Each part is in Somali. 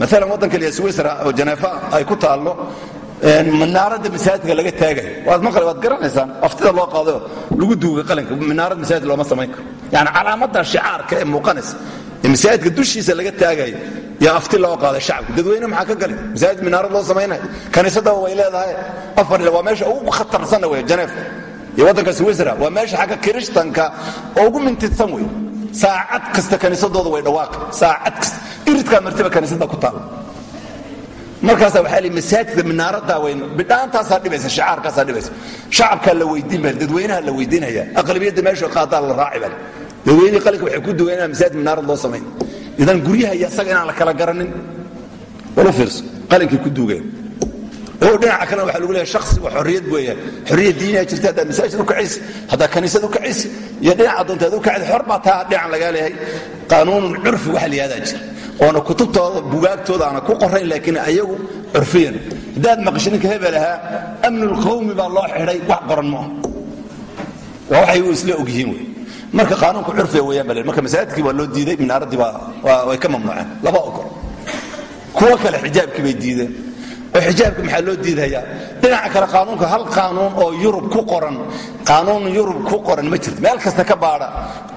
maalan waddanka swisra oo janeefa ay ku taallo minaaradda masaajidka laga taagayo waad maqli waad garanaysaan aftida loo qaadayo lagu duuga qalinka minaarad masaajid looma samayn karo. Yani calaamadda shicaarka ee muuqanaysa ee masaajidka dushiisa laga taagayo yaa afti loo qaaday shacabka dadweyne maxaa ka gali masaajid minaarad loo samaynayo. Kaniisadaba way leedahay. Afar waa meesha ugu khatarsanna wey janeefka iyo waddanka swisra waa meesha xagga kirishtanka ugu mintidsan wey saacad kasta kaniisadooda way dhawaaqi saacad kasta. Iridkaa martiba kaniisada ku taala markaasa waxaa li masaajidka minaaradaa weyn. Bidhaantaasaa dhibaysa shicaarkaasaa dhibaysa. Shacabkaa la weydiin baa dadweynaha la weydiinaya. Aqlabiyadda meesha qaadaa la raaci baa dadweynihii qalinka waxay ku duween inaan masaajid minaarad loo samayn idan guryaha iyo asaga inaan la kala garanin walu fiirso. Qalinkay ku duugeen oo dhinaca kalena waxa lagu leeyahay shakhsi waa xorriyad weeyaan. Xorriyad diiniyaa jirta haddaad masaajid u kacaysi haddaad kaniisad u kacaysi iyo dhinaca doontaad u kacdi xor baa taa dhinacan lagaa leeyahay. Qaanuunun curfi waxa la yihahdaa jira. Oona kutubtooda bugaagtooda aana ku qorayn laakiin ayagu curfiyan. Haddaad maqasho ninka hebel ahaa amnulqawmi baa loo xidhay wax qoran maaha waa waxay isla ogyihiin wey marka qaanuunka curfiga weeyaan baa marka masaajidkii waa loo diiday minaaraddii baa way ka mamnuuceen laba ogol. Kuwo kale xijaabkii bay diideen oo xijaabka maxaa loo diidayaa dhinaca kale qaanuunka hal qaanuun oo yurub ku qoran. Qaanuun yurub ku qoran ma jirto. Meel kasta ka baadha.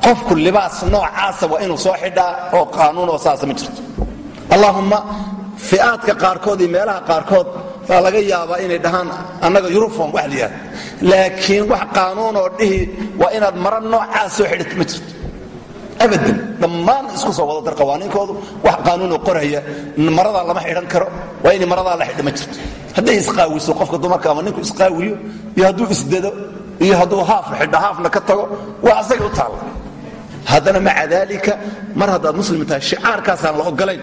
Qofku libaas noocaasa waa inuu soo xidhaa oo qaanuun oo saasa ma jirto. Allaahumma fi'aadka qaarkood iyo meelaha qaarkood baa laga yaabaa inay dhahaan annaga yurufom wax la laakiin wax qaanuun oo dhihi waa inaad mara noocaas soo xidhit ma jirto abadan dhammaan isku soo wada dar qawaaniinkoodu wax qaanuunoo qorhaya maradaa lama xidhan karo waa inay maradaa la xidha jirto. Hadday isqaawiso qofka dumarka ama ninku isqaawiyo iyo hadduu isdado iyo hadduu haaf xidha haafna ka tago waa asaga u taalla. Haddana maca daalika mar haddaad muslim tahay shicaarkaasaan la ogolayn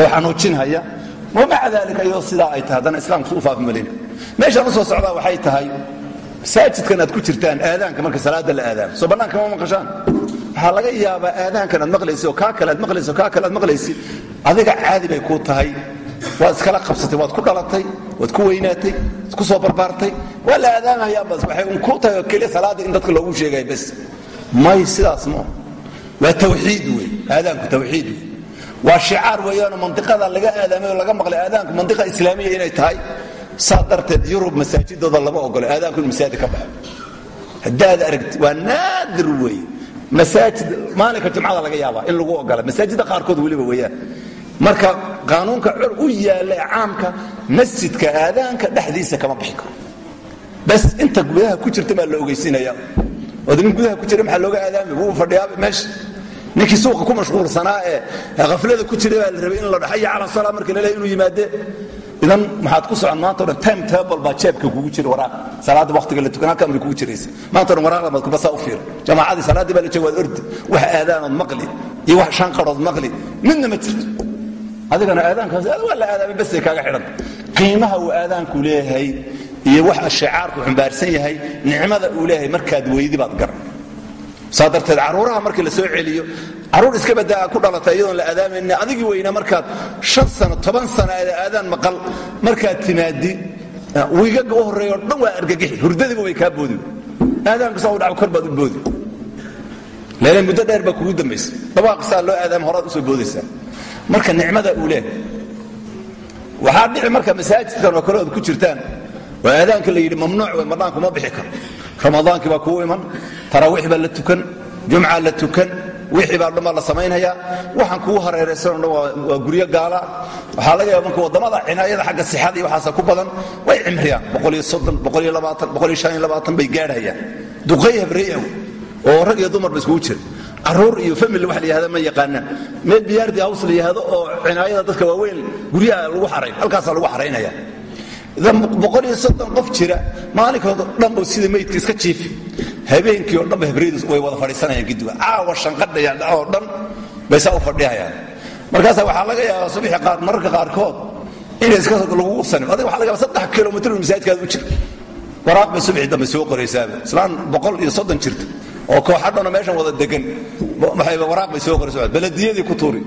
oo xanuujinhaya wa maca daalika iyadoo sidaa ay tahay haddana islaamku u faafi malin meeshaan u socdaa waxay tahay masaajidkan aad ku jirtaan aadaanka marka salaada la aadaamo. Soo bannaanka ma maqashaan waxaa laga yaabaa aadaankan aad maqlaysi oo kaa kale aad maqlaysi oo kaa kale aad maqlaysi adiga caadi bay kuu tahay. Waad iskala qabsatay waad ku dhalatay waad ku weynaatay waad ku soo barbaartay. Waa la aadaamayaa bas waxay un kuu tahay oo keliya salaada in dadka loogu sheegaya bas may sidaas ma waa tawxiid wey aadaanku tawxiid wey. Waa shicaar weeyaanoo mandiqada laga aadaamay oo laga maqlay. Aadaanku mandiqa islaamiya inay tahay saa darteed yurub masaajidooda lama ogolo aadaanku in masaajid ka baxo. Haddaad aragti waa naadir weeye masaajid maalinka jumcada laga yaabaa in lagu ogola masaajidda qaarkood weliba weeyaan. Marka qaanuunka cor u yaalla ee caamka masjidka aadaanka dhexdiisa kama bixi karo. Bas inta gudaha ku jirta baa la ogeysiinaya ood gudaha ku jira maxaa looga aadaamay wuu fadhiyaaba meesha. Ninkii suuqa ku mashquulsanaa ee khaflada ku jira baa la rabay in la dhaxaya cala salaa marka la leeyahay inuu yimaade idan maxaad ku socon maanta o dhan time table baa jeebka kugu jira waraaq. Salaada waktiga la tukan halkan bay kugu jiraysa maanta o dhan waraaqda baad kubasaa u fiir. Jamaacadii salaaddii baa la jooga waad ordi wax aadaanood maqli. Iyo wax shanqarood maqli. Midna ma jirto. Adigana aadaankaas waa la aadaamay basay kaaga xidhan. Qiimaha uu aadaanku leeyahay iyo waxa shicaarku xumbaarsan yahay nicmada uu leeyahay markaad weydi baad garan saa darteed caruuraha markii la soo celiyo carruur iska badaa ku dhalatay iyadoon la aadaamayna adigii weynaa markaad shan sano toban sano aada aadaan maqal markaad timaadi wiigaga u horreeya oo dhan waa argagixi hurdadiiba way kaa boodi. Aadaanku saa dhaco kor baad u boodi. Leele muddo dheer baa kugu dambaysa dabaaqisaa loo aadaama horaad u soo boodaysaa. Marka nicmada uu leehay waxaa dhici marka masaajidkan oo kale ku jirtaan waa aadaanka la yidhi mamnuuc wey madhaanku ma bixi karo. Ramadaankii baa kuu iman taraawiix baa la tukan jumca la tukan wixii baa dhan baa la samaynhayaa waxaan kugu hareeraysanoo dhan waa guryo gaala. Waxaa laga yaaba marka waddamada cinaayada xagga sixada iyo waxaasa ku badan way cimriyaan. Bay gaadhayaan. Duqay habreeyaw oo rag iyo dumarba iskugu jira carruur iyo family wax la yihahda ma yaqaanaan. Meel biyaardi haws la yihahdo oo cinaayada dadka waaweyn guryaha lagu xarayn halkaasaa lagu xaraynaya qof jira maalinkooda dhanbu sida meydka iska jiifi habeenkii oo dhanba habriyadu way wada fadhiisanayaan gidiga caawa shanqadhaya dhacoo dhan bay u fadhiyayaan markaasa waxaa laga yaabaa subixi qaar mararka qaarkood inay iska lagugu sanin adiga waxa laga yaaba saddex kilomitr masaajidkaada u jira. Waraaq bay subixi dambe soo qoraysaaba. Islaan boqol iyo soddon jirta. Oo kooxadhana meeshan wada degan waraaq bay soo qoraysa baladiyadii ku tuuri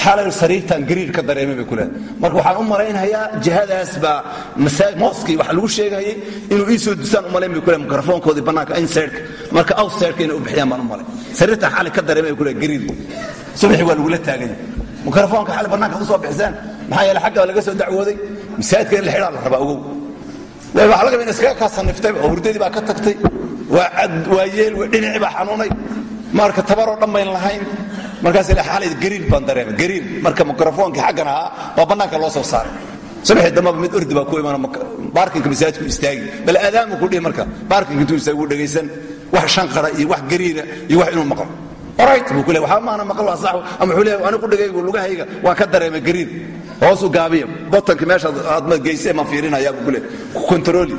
xalay sariirtan gariir ka dareemay bay kuleedahay marka waxaan u malaynayaa jihadaas baa mooskii waxa lagu sheegayay inuu ii soo dusaan u malayn bay kuleedahay mikrofoonkoodii bannaanka insertka marka outsertka inay u bixiyaan baan u malay sariirtan xalay ka dareemay bay kuleedahay gariir subaxi waa lagula taaganya mikrofoonka xalay bannaanka u bixisaan maxaa yeele xaggaa laga soo dacwooday masaajidka in la xidhaa la rabaa ogow waxa laga in iskaga kaa saniftay hurdadii baa ka tagtay waa yeel dhinacii baa xanuunay marka tabaroo dhan bayn lahayn markaas gariir baan dareemay gariir marka mikrofoonkii xaggan ahaa baa loo soo saaray. Subaxii dambaba mid ordi baa ku imaan baarkinka masaajidku istaagi bal aadaamu ku dhihi marka baarkinka intuu istaagu dhegaysan wax shanqara iyo wax gariira iyo wax inuu maqlo. Orit buu ku le maana maqal waa ama wuxuu leeyahay anigu dhegaygu lugahayga waan ka dareemay gariir hoosu gaabiya botanka meesha aad ma geysee ma fiirinayaa buu ku leeyahay.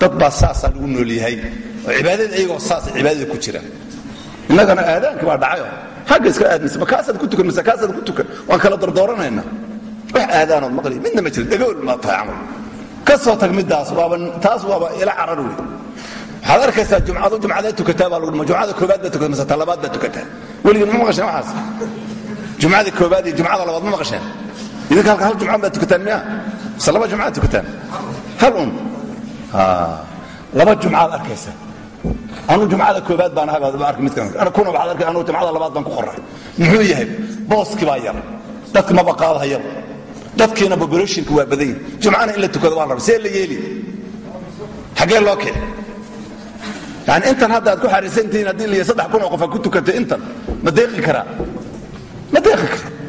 Dad baa saasaa lagu nool yahay. Cibaadada iyagoo saasa cibaadada ku jira. Innagana aadaanki baa dhacayo xagga iska aadmaysa ma kaasaad ku tukan mise kaasaad ku tukan waan kala dardooranayna wax aadaanood maqli midna ma jiro dhagool ma tahay ka soo tag middaas waaba taas waaba ila carar wey waxaad arkaysaa jumcadu jumcadaad tukataa baa lagu dhuma jumcada koobaad baa tukata talabaad baa tukataa. Weligin ma maqasheen waxaas. Jumcada koobaad iyo jumcada labaad ma maqasheen. Idinka halka hal jumcaan baad tukataan miya mise laba jumcaad tukataan? Hal laba jumcaad arkaysa anu jumcada koobaad baan ahay midkuna waxaad arkay anu jumcada labaad baan ku qoray muxuu yahay? Booskii baa yar. Dadka maba qaadahayaba dadkiina populationka waa badan jumcana in la tukado waa la see la yeeli. Xaggee loo kici yani intan hadda aad ku xariisantihiin haddii la saddex kun oo qof ku tukatay intan ma deeqi karaa? Ma deeqi kara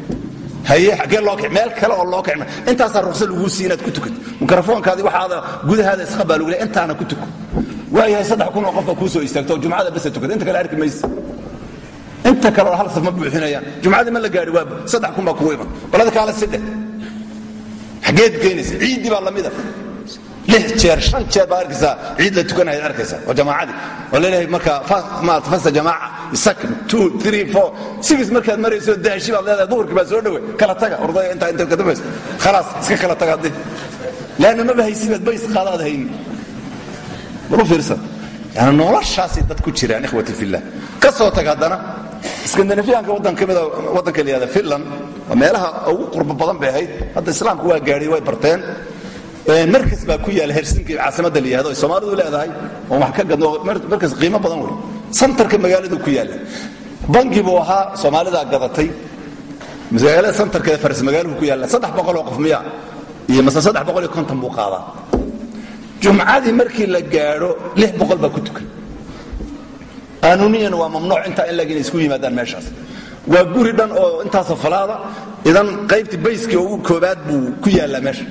haye xaggee loo kici meel kale oo loo kici intaasaa ruqsa laguu sii ku tukato mikrofoonkaadii waxaada gudahaada isqa baa lagu leey intaana ku tuko waayahay saddex kun oo qofba kuu soo istaagto oo jumcada basa tukata inta kale arki mayse. Inta kale oo hal saf ma buuxinayaan. Jumcadii ma la gaari waa saddex kun baa kugu iman. Balada kaale sidhe. Xaggeed geynaysa. Ciiddii baa lamida lix jeer shan jeer baa arkaysaa ciid la tukanaya arkaysa. Oo jamaacadii. Oo leeyahay marka maarata fasta jamaaca. Second two three four. Six markaad marayso daashi baad leedahay. Duhurkii baa soo dhowe kala taga. Ordaya intaa inta ka dambayso khalaas iska kala taga haddii leanna maba haysibaad bays qaadaad hayni yani noloshaasay dad ku jiraan ikhwati fillah. Ka soo tag haddana skandinafiyaanka waddan ka mida waddanka la yihahda finland waa meelaha ugu qurbo badan bay ahayd. Hadda islaamku waa gaadhay way barteen. Markas baa ku yaalla helsinki caasimadda la yihahdo ay soomaalidu leedahay oo wax ka gadno markas qiimo badan wey. Santarka magaaladu ku yaalla bangi buu ahaa soomaalidaa gadatay. Magaalada santarkeeda faras magaaluhu ku yaalla saddex boqol oo qof miya iyo mase saddex boqol iyo konton buu qaadaa jumcadii markii la gaadho baa ku tukan. Qaanuuniyan waa mamnuuc intaa in lagina isku yimaadaan meeshaas. Waa guri dhan oo intaasoo falaada idan qaybtii bayskii ugu koobaad buu ku yaallaa meesha.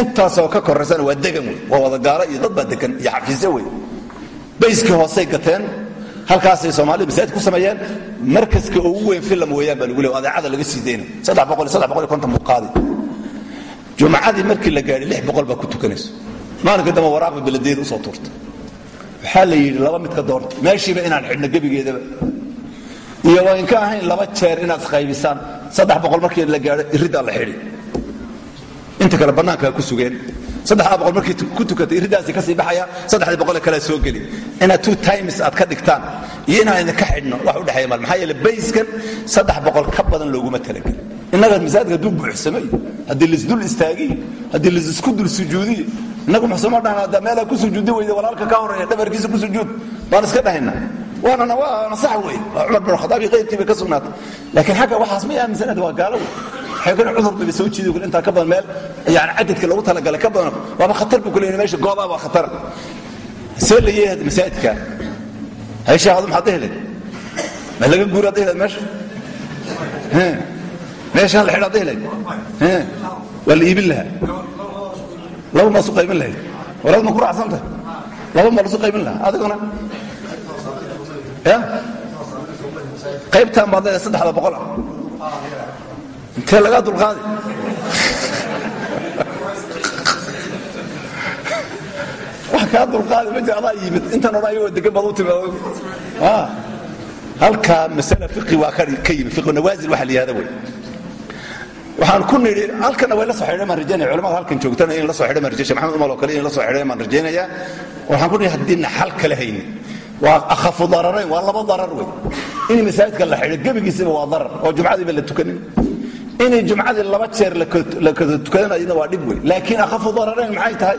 Intaasoo ka koraysana waa degan wey waa wadagaalo iyo dad baa degan iyo xafiisyo wey. Bayskii hoosay gateen halkaasay soomaalida masaajid ku sameeyeen markaska ugu weyn filam weeyaan baa lagu leey adeecada laga sii konton buu qaadi. Jumcadii markii la gaadhay baa ku tukanayso maalinka dambe waraaqba beladeeda u soo tuurta waxaa la yidhi laba midka doorta meeshiiba inaan xidhno gebigeedaba. Iyo waa inka ahayn laba jeer inaad isqaybisaan saddex boqol markii la gaadho iriddaa la xidhi. Inta kale bannaankaa ku sugeen. Saddexdaa boqol markii ku tukatay iriddaasi ka sii baxaya saddexdii boqole kalea soo geli. Inaad two times aad ka dhigtaan. Iyo inaan idinka xidhno wax u dhexeeya mal maxaa yeele bayskan saddex boqol ka badan looguma talagelin innaga masaajidka hadduu buuxsamay. Haddii laisdul istaagiy haddii la isku dul sujuudiy innagu maxsuma dhahna haddaa meelaa ku sujuudi weyda walaalka ka horreeya dhabarkiisa ku sujuud baan iska dhahayna waanana waana sax wey waa bin khadaab iyo qayrkii ka sugnaatay. Laakiin xagga waxaas may aaminsanad waa gaalo wey kale cudur bay soo jiidi intaa ka badan meel. Yani cadadka loogu talagalay ka badan waaba khatar buu ku meesha goobaa waa khatara see la yeeyahay masaajidka? Hayshaa adu maxaad dhehelay ma laga guuraad dhehelay meesha? Meeshaan la xidhaad dhehelay waa la laba maa su qaybin lahayd. Walaad ma ku raacsantahay laba maa lasu qaybin lahaa. Adiguna. Ya? Qaybtaan baad leedahay saddexda boqol ah. Intee lagaa dulqaadi wax kaa dulqaadi ma jira adaa yimid. Intan odhan ayagoo degan baad u timid halkaa masale fiqi waa ka yimid. Fiqu nawaasil waxa la yihahda wey waxaan ku nidhi halkana way la soo xidhay maan rajaynaya culamada halkan joogtana in la soo xidhay maan rajaynaya maxamed umar oo kale in la soo xidhay maan rajaynayaa waxaan ku nidhi haddiina xal kale haynin waa akhafu dararayn waa laba darar wey. In masaajidka la xidho gebigiisaba waa darar oo jumcadiiba la tukanin. Inay jumcadii laba jeer la kada tukadanayna waa dhib wey. Laakiin akhafu dararayn maxay tahay?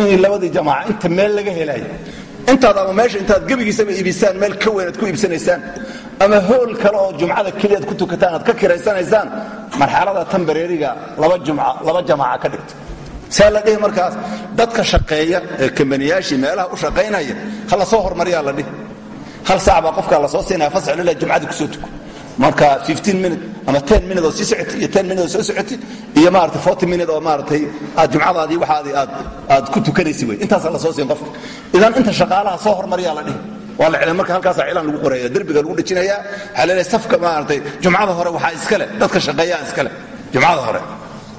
Inay labadii jamaaca inta meel laga helayo. Intaad ama meesha intaad gebigiisaba iibisaan meel ka weyn ku iibsanaysaan ama hool kale oo jumcada keliyaad ku tukataan aad ka kiraysanaysaan marxalada tambareeriga laba jamaaca ka dhigto. Saa la markaas dadka shaqeeya ee kambaniyaashii meelaha u shaqaynaya ha la soo hormariyaa la dhihi. Hal saac baa qofkaa la soo siinaya fasx lila jumcadii ku soo tuko. Marka minute ama minute oo sii socoti iyo minute oo soo socoti iyo maarata minute oo maaratay aad jumcadaadii waxaadii aad ku tukanaysi wey intaasaa la soo siin qofka. Idan inta shaqaalaha soo hormariyaa la dhihi waa la marka halkaasa cilaan lagu qoraya derbiga lagu dhejinaya waxaa leedahay safka maaratay jumcada hore waxaa iskale dadka shaqeeyaa iskale jumcada hore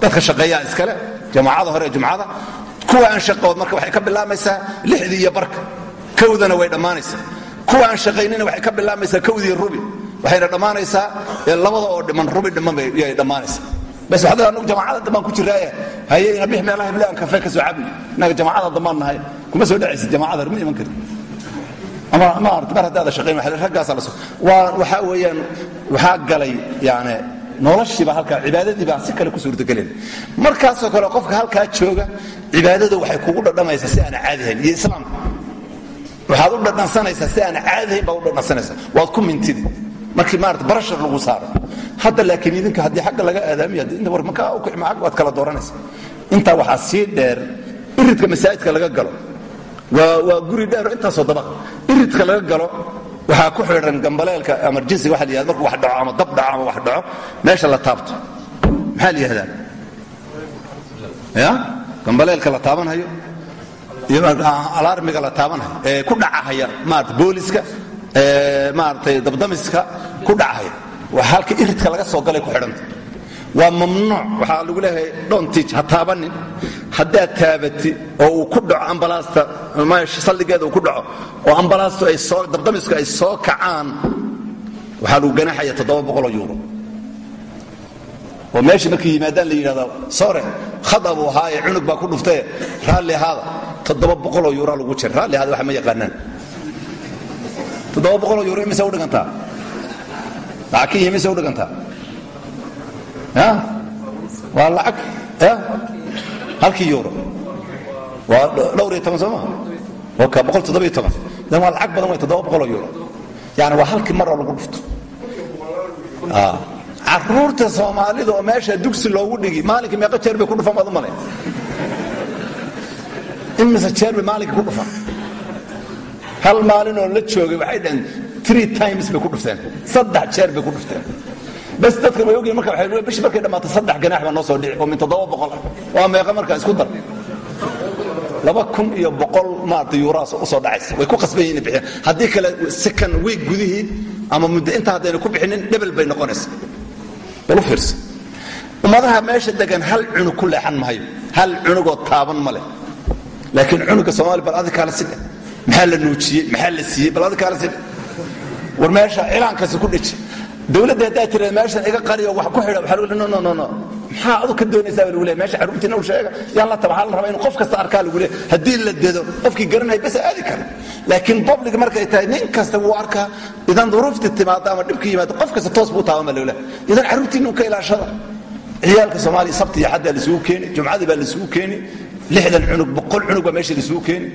dadka shaqeeyaa iskale jamaacada hore jumcada kuwa aan shaqood marka waxay ka bilaamaysaa lixdii iyo barka kowdana way dhammaanaysaa kuwa aan shaqaynina waxay ka bilaamaysaa kowdii rubi waxayna dhammaanaysaa labada oo dhiman rubi dhiman yay dhammaanaysaa. Bas waxda anagu jamaacada dambaan ku jiraaye haye bix meelaha heblaan kafe ka soo cabni innaga jamaacada dambaan nahay kuma soo dhacaysid jamaacada ma iman karin waxaa galay noloshiiba halkaa cibaadadiibaa si kale ku suurtagelen markaasoo kale qofka halkaa jooga cibaadada waxay kugu dhadhamaysaa si aan caadihayn iyo islaamka waxaad u dhadhansanaysaa si aan caadihayn baad u dhadhansanaysaa. Waad ku mintidi. Markii maarata barashar lagu saaro. Hadda laakiin idinka haddii xagga laga aadaamiyo inta war makaa u kicma xagga waad kala dooranaysa intaa waxaa sii dheer iridka masaajidka laga galo. Waa guri dheero intaasoo dabaqa iridka laga galo waxaa ku xidhan gambaleelka emergency waa la yhahda markuu wax dhaco ama dab dhaco ama wax dhaco meesha la taabto. Maxaa la ya? Gambaleelka la taabanhayo iyo alaarmiga la taabanhayo ee ku dhacahaya maarata booliska maaratay dabdamiska ku dhacahaya waa halka iridka laga soo galay ku xidhanta waa mamnuuc. Waxaa lagu leeyahay dhoontij ha taabanin. Haddaad taabati oo uu ku dhaco ambalaasta saldhigeeda uu ku dhaco oo ambalaastu ay soo dabdamisku ay soo kacaan waxaa lagu ganaxaya toddoba boqoloo yuuro. Oo meeshii markay la yidhahda sore khada buu cunug baa ku dhuftae raalli ahaada. Toddoba boqoloo lagu jira raalli ahaada wax ma yaqaanaan. Toddoba boqoloo yuuro u dhigantaa? Lacag ka yihi imise u dhigantaa waa lacag halkii yuuro waa dhowr iyo toban sooma ka boqol toddobiyo toban. Dan waa lacag badan way toddoba boqoloo yuuro yani waa halkii maroo lagu dhufto. Caruurta soomaalida oo meesha dugsi loogu dhigi maalinkii meeqo jeer bay ku dhufan baad u imise jeer bay maalinkii ku dhufan. Hal maalinoo la joogay waxay dhaheen tree times bay ku dhufteen. Saddex jeer bay ku dhufteen bas dadkan way ogyihiin marka waxay bishi markay dhammaato saddex ganaax baa noo soo dhici. Oo min toddoba boqol. Waa meeqa marka isku dar. Laba kun iyo boqol maarata yuuraas u soo dhacaysa. Way ku qasban yihiin bixiyaan haddii kale second week gudihii ama muddo inta haddayna ku bixinin dhebel bay noqonaysa. Bal u fiirsa. Ummadaha meesha degan hal cunug ku leexan mahayo hal cunugoo taaban ma leh. Laakiin cunuga soomaaliya bal adi kaala sidhe maxaa la nuujiyey? Maxaa la siiyey? Bal adi kaala sidhe war meesha cilaankaasi ku dheji dowladda haddaa tira meeshan iga qariyo wax ku xidha waxaa no no no no. Maxaa adu ka doonaysaa baa lagu leeyahay? Meesha carruurtiina u sheega yaan la taba waxaa la rabaa inuu qof kasta arkaa lagu leeyahay. Haddii la dedo qofkii garanaya bas aadi kara laakiin public markay tahay nin kasta wuu arkaa idan duruufti timaado ama dhibka yimaado qof kasta toos buu taaban baa lagu leeyahay. Idan carruurtiina ka ilaashada ciyaalka soomaaliya sabti iyo xaddaa laisugu keeni jumcadii baa laisugu keeni lixdan cunug boqol cunug baa meesha laisugu keeni.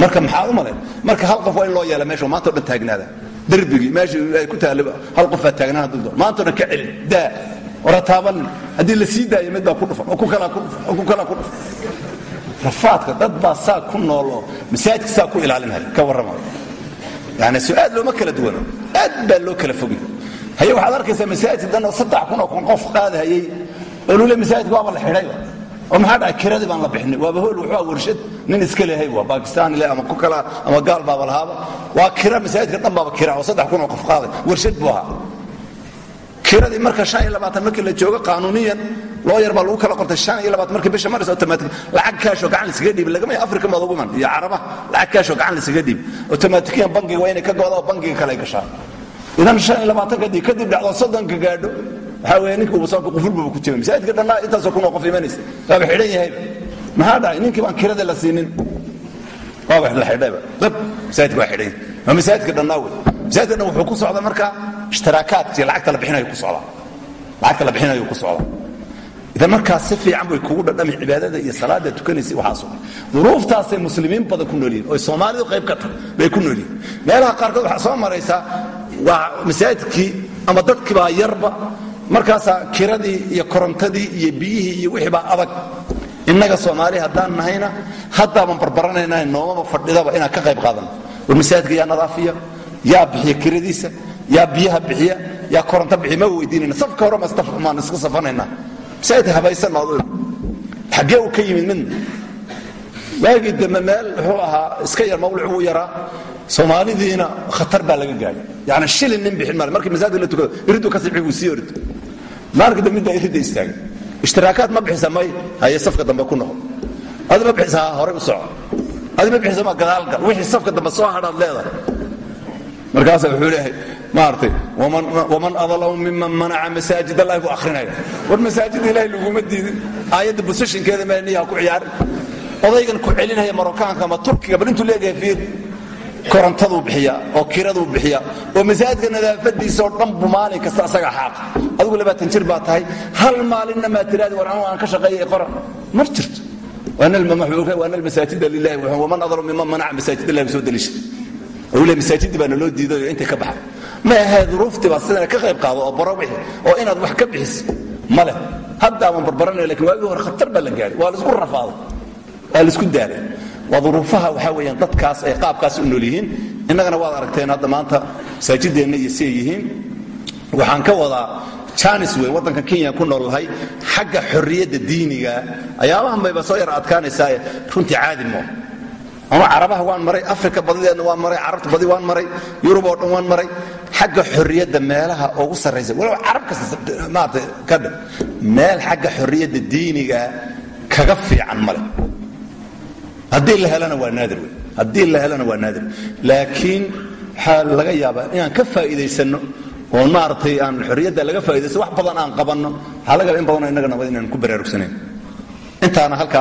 Marka maxaa u malayn marka hal qof waa in loo yeela meesha maanta o dhan taagnaada darbigii meeshii ay ku taalla hal qofaa taagnaan hadduu doono maanta o dhan ka celin daa wara taabanin. Haddii la sii daayo mid baa ku dhufan oo ku kalaa ku dhufan oo ku kalaa ku dhufan. Rafaadka dad baa saa ku nool oo masaajidka saa ku ilaalinaya ka warrama. Yani su'aal looma kala duwano aad baa loo kala fogay haye waxaad arkaysaa masaajid dhan oo saddex kun oo kun qof qaadahayey oo lule masaajidka waaba la xidhayba oo maxaa dhacay kiradii baan la bixinay. Waaba hool wuxuu warshad nin iska lehay waa bakistaan le ama ku kala ama gaal baaba lahaaba. Waa kira masaajidka dhan baaba kira oo saddex kun oo qof qaaday. Warshad buu ahaa. Kiradii marka shan iyo labaatan markii la joogo qaanuuniyan loo baa lagu kala qortay shan iyo labaatan markii bisha maris automatic lacag kaashoo gacan laisaga dhiibi lagama afrika madoguman iyo carabaha lacag kaashoo gacan laisaga dhiibi automatikiyan bangiga waa inay ka gooda oo kale ay gashaan. Idan shan iyo labaatan kadib kadib dhacdo soddonka gaadho waxaa weeye ninka ubasaanka qufulbuba ku jira masaajidka dhannaa intaasoo kun oo qof imanaysa waaba xidhan yahayba maxaa dhacay ninkii baan kirada la siinin. Waaba la xidhayba dab masaajidka waa xidhan waa masaajidka dhannaa wey. Masaajidka wuxuu ku socda marka ishtiraakaadkii lacagta la bixinayo ku socdaa. Lacagta la bixinayo ku socdaa. Idan markaas si fiican bay kugu dhadhami cibaadada iyo salaada tukanaysa waxaas duruuftaasay muslimiin badan ku nool yihiin oy soomaalidu qayb ka tahay bay ku nool yihiin meelaha qaarkood waxaa soo maraysaa waa masaajidkii ama dadkiibaa yarba markaasaa kiradii iyo korontadii iyo biyihii iyo wixii baa adag. Innaga soomaali haddaan nahayna haddaaban barbaranayna noomaba fadhidaba inaan ka qayb qaadano war masaajidka yaa nadaafiya yaa bixiya kiradiisa yaa biyaha bixiya yaa koronto bixiya ma weydiinayna. Safka hore maan iska safanayna masaajidka habaysan xaggee uu ka yimid midna. Waagii dambe meel wuxuu ahaa iska yar mawlic uu yaraa. Soomaalidiina khatar baa laga gaadhay yani shilin nin bixin maale markii masaajidka la tukado iriddu ka sibxi sii ordo maalinka dambe midbaa iridda istaagay ishtiraakaad ma bixisa may haye safka dambe ku noqo adi ma bixisa horey u soco adi ma bixisa ma gadaalgal wixii safka dambe soo hadhaad leedahay. Markaasa wuxuu leeyahay maartay waman adlamu miman manaca masaajid allahi buu akhrinaya war masaajida ilahay laguma diidin. Aayadda busashinkeeda meniyaa ku ciyaarin. Odaygan ku celinaya marokaanka ama turkiga bal intuu leegahay fiir korontaduu bixiya oo kiraduu bixiya oo masaajidka nadaafadiisa oo dhan buu maalin kasta asaga xaaqa adigu labaatan jir baa tahay hal maalinna maa tiraadi war aan ka shaqeeyay qora mar jirto. Waana almasaajida lilahi waman adlamu miman manaca masaajid allahi soo daliisha le masaajidii baana loo diidayo intay ka baxa ma ahee duruuftii baa sidana ka qayb qaado oo baro wixi oo inaad wax ka bixiso ma leh. Haddaaban barbaranayo laakiin waagii hore khatar baa la waa la isku rafaaday. Waa la isku daalay waa duruufaha waxaa dadkaas ay qaabkaas u nool yihiin. Waad aragteen hadda maanta masaajideenna iyo yihiin. Waxaan ka wadaa janis wey waddanka kenya ku noolnahay. Xagga xorriyadda diiniga ayaabahan bayba soo yar adkaanaysaaye runtii caadi moo ama carabaha waan maray afrika badideedna waan maray carabta badi waan maray yurub oo dhan waan maray. Xagga xorriyadda meelaha ugu sarraysa. Walow carab kasta maarata meel xagga xorriyadda diiniga kaga fiican male haddii la helana waa naadir wey haddii la helana waa naadir. Laakiin waxaa laga yaabaa inaan ka faa'iidaysanno oo maaragtay aan xorriyadda laga faa'iidaysto wax badan aan qabanno waxaa laga yaaba in badanoo innagana inaan ku baraarugsanayn. Intaana halkaas